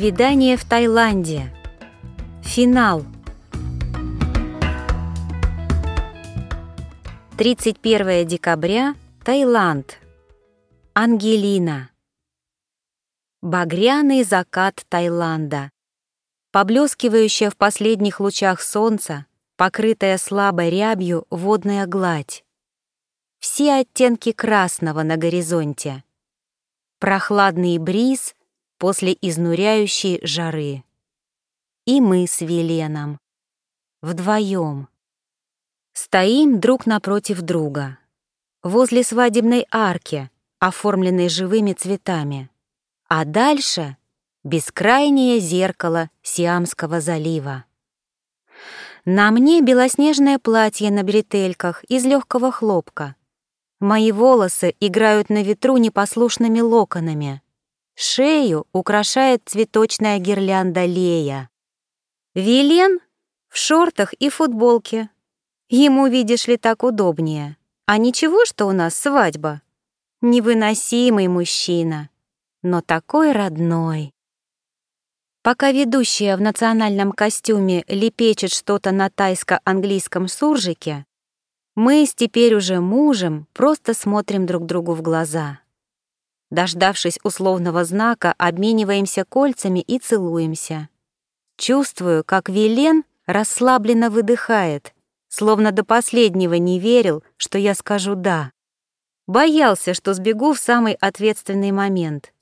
Свидание в Таиланде. Финал. 31 декабря. Таиланд. Ангелина. Багряный закат Таиланда. Поблескивающая в последних лучах солнца, покрытая слабой рябью водная гладь. Все оттенки красного на горизонте. Прохладный бриз — после изнуряющей жары. И мы с Веленом. Вдвоем. Стоим друг напротив друга. Возле свадебной арки, оформленной живыми цветами. А дальше — бескрайнее зеркало Сиамского залива. На мне белоснежное платье на бретельках из легкого хлопка. Мои волосы играют на ветру непослушными локонами. Шею украшает цветочная гирлянда Лея. Вилен в шортах и футболке. Ему, видишь ли, так удобнее. А ничего, что у нас свадьба? Невыносимый мужчина, но такой родной. Пока ведущая в национальном костюме лепечет что-то на тайско-английском суржике, мы с теперь уже мужем просто смотрим друг другу в глаза. Дождавшись условного знака, обмениваемся кольцами и целуемся. Чувствую, как Вилен расслабленно выдыхает, словно до последнего не верил, что я скажу «да». Боялся, что сбегу в самый ответственный момент.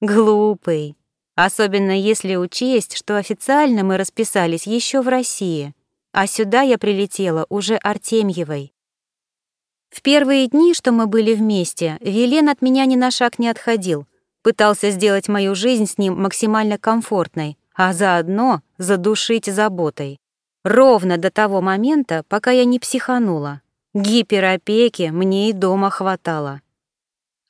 Глупый. Особенно если учесть, что официально мы расписались еще в России, а сюда я прилетела уже Артемьевой. В первые дни, что мы были вместе, Вилен от меня ни на шаг не отходил, пытался сделать мою жизнь с ним максимально комфортной, а заодно задушить заботой. Ровно до того момента, пока я не психанула. Гиперопеки мне и дома хватало.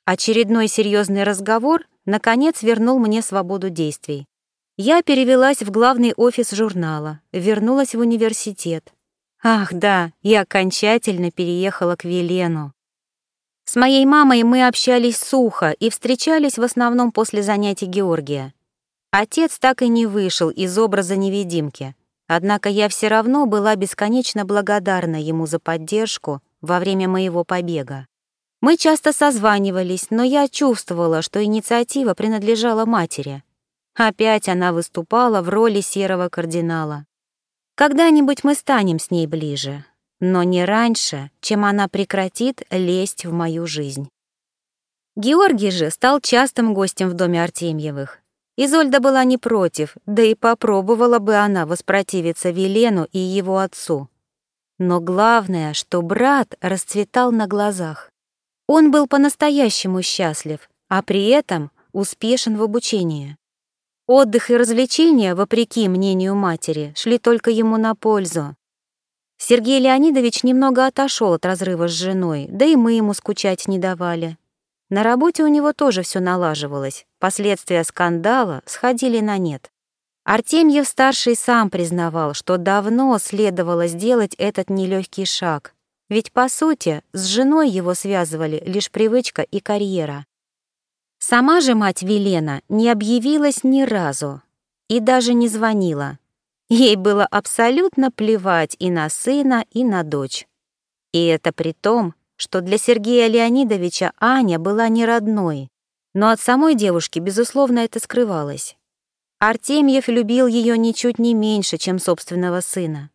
Очередной серьезный разговор наконец вернул мне свободу действий. Я перевелась в главный офис журнала, вернулась в университет. Ах, да, и окончательно переехала к Велену. С моей мамой мы общались сухо и встречались в основном после занятий Георгия. Отец так и не вышел из образа невидимки, однако я все равно была бесконечно благодарна ему за поддержку во время моего побега. Мы часто созванивались, но я чувствовала, что инициатива принадлежала матери. Опять она выступала в роли серого кардинала. Когда-нибудь мы станем с ней ближе, но не раньше, чем она прекратит лезть в мою жизнь. Георгий же стал частым гостем в доме Артемьевых. Изольда была не против, да и попробовала бы она воспротивиться Велену и его отцу. Но главное, что брат расцветал на глазах. Он был по-настоящему счастлив, а при этом успешен в обучении. Отдых и развлечения, вопреки мнению матери, шли только ему на пользу. Сергей Леонидович немного отошел от разрыва с женой, да и мы ему скучать не давали. На работе у него тоже все налаживалось, последствия скандала сходили на нет. Артемьев-старший сам признавал, что давно следовало сделать этот нелегкий шаг, ведь, по сути, с женой его связывали лишь привычка и карьера. Сама же мать Велена не объявилась ни разу и даже не звонила. Ей было абсолютно плевать и на сына, и на дочь. И это при том, что для Сергея Леонидовича Аня была не родной, но от самой девушки, безусловно, это скрывалось. Артемьев любил ее ничуть не меньше, чем собственного сына.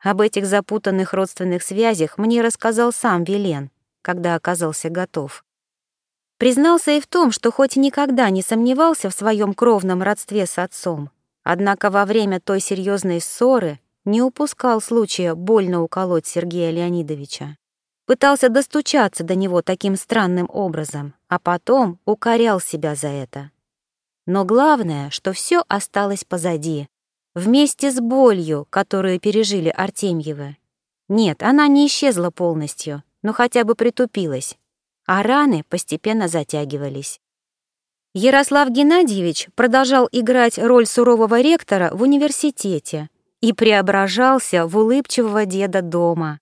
Об этих запутанных родственных связях мне рассказал сам Велен, когда оказался готов. Признался и в том, что хоть никогда не сомневался в своем кровном родстве с отцом, однако во время той серьезной ссоры не упускал случая больно уколоть Сергея Леонидовича. Пытался достучаться до него таким странным образом, а потом укорял себя за это. Но главное, что все осталось позади, вместе с болью, которую пережили Артемьевы. Нет, она не исчезла полностью, но хотя бы притупилась а раны постепенно затягивались. Ярослав Геннадьевич продолжал играть роль сурового ректора в университете и преображался в улыбчивого деда дома.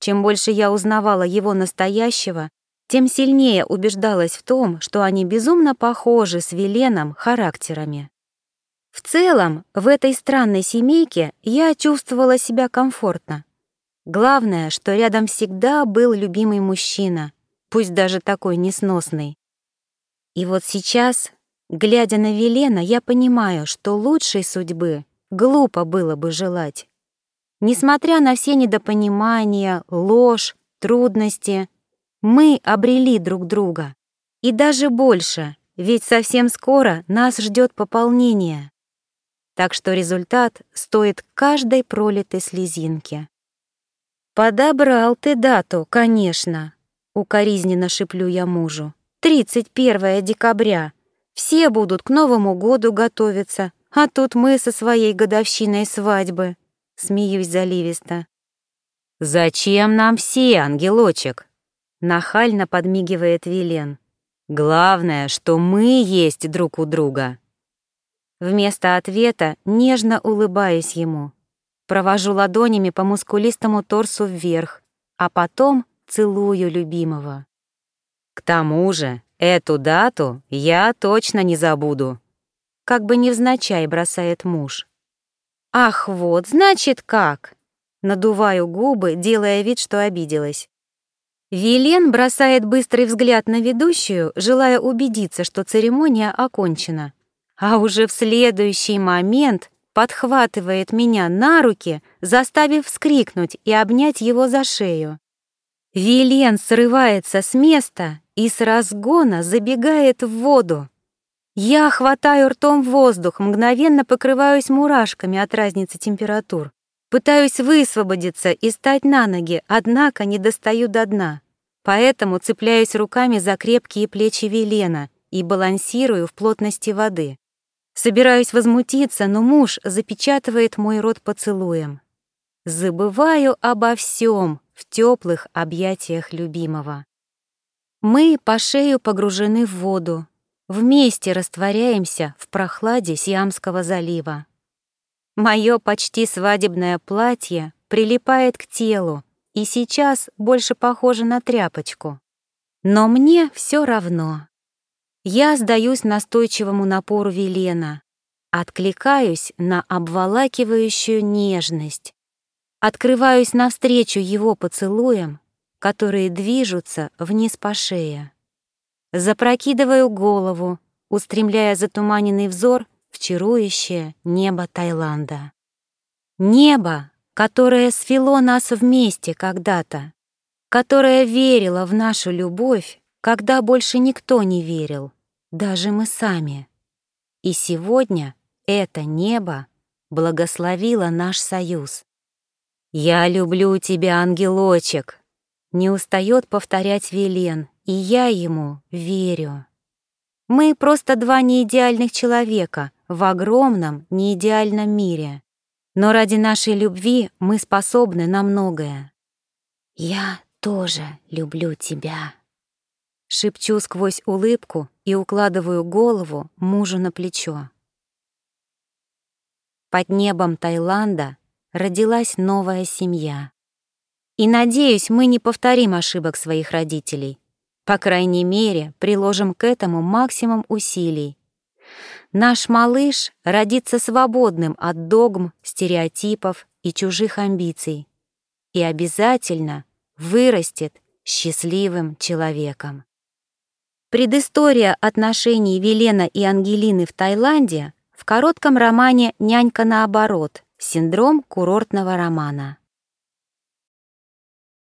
Чем больше я узнавала его настоящего, тем сильнее убеждалась в том, что они безумно похожи с Веленом характерами. В целом, в этой странной семейке я чувствовала себя комфортно. Главное, что рядом всегда был любимый мужчина, пусть даже такой несносный. И вот сейчас, глядя на Велена, я понимаю, что лучшей судьбы глупо было бы желать. Несмотря на все недопонимания, ложь, трудности, мы обрели друг друга. И даже больше, ведь совсем скоро нас ждет пополнение. Так что результат стоит каждой пролитой слезинки. «Подобрал ты дату, конечно», — укоризненно шиплю я мужу. «31 декабря. Все будут к Новому году готовиться, а тут мы со своей годовщиной свадьбы», — смеюсь заливисто. «Зачем нам все, ангелочек?» — нахально подмигивает Вилен. «Главное, что мы есть друг у друга». Вместо ответа нежно улыбаюсь ему. Провожу ладонями по мускулистому торсу вверх, а потом целую любимого. К тому же, эту дату я точно не забуду. Как бы невзначай бросает муж. Ах, вот, значит как. Надуваю губы, делая вид, что обиделась. Вилен бросает быстрый взгляд на ведущую, желая убедиться, что церемония окончена. А уже в следующий момент подхватывает меня на руки, заставив вскрикнуть и обнять его за шею. Вилен срывается с места и с разгона забегает в воду. Я хватаю ртом воздух, мгновенно покрываюсь мурашками от разницы температур. Пытаюсь высвободиться и стать на ноги, однако не достаю до дна. Поэтому цепляюсь руками за крепкие плечи Велена и балансирую в плотности воды. Собираюсь возмутиться, но муж запечатывает мой рот поцелуем. Забываю обо всем в теплых объятиях любимого. Мы по шею погружены в воду, вместе растворяемся в прохладе Сиамского залива. Мое почти свадебное платье прилипает к телу и сейчас больше похоже на тряпочку. Но мне все равно. Я сдаюсь настойчивому напору Велена, откликаюсь на обволакивающую нежность, открываюсь навстречу его поцелуям, которые движутся вниз по шее. Запрокидываю голову, устремляя затуманенный взор в чарующее небо Таиланда. Небо, которое свело нас вместе когда-то, которое верило в нашу любовь, когда больше никто не верил даже мы сами. И сегодня это небо благословило наш союз. «Я люблю тебя, ангелочек!» Не устает повторять Велен, и я ему верю. Мы просто два неидеальных человека в огромном неидеальном мире. Но ради нашей любви мы способны на многое. «Я тоже люблю тебя», — шепчу сквозь улыбку и укладываю голову мужу на плечо. Под небом Таиланда родилась новая семья. И, надеюсь, мы не повторим ошибок своих родителей. По крайней мере, приложим к этому максимум усилий. Наш малыш родится свободным от догм, стереотипов и чужих амбиций. И обязательно вырастет счастливым человеком. Предыстория отношений Велена и Ангелины в Таиланде в коротком романе «Нянька наоборот. Синдром курортного романа».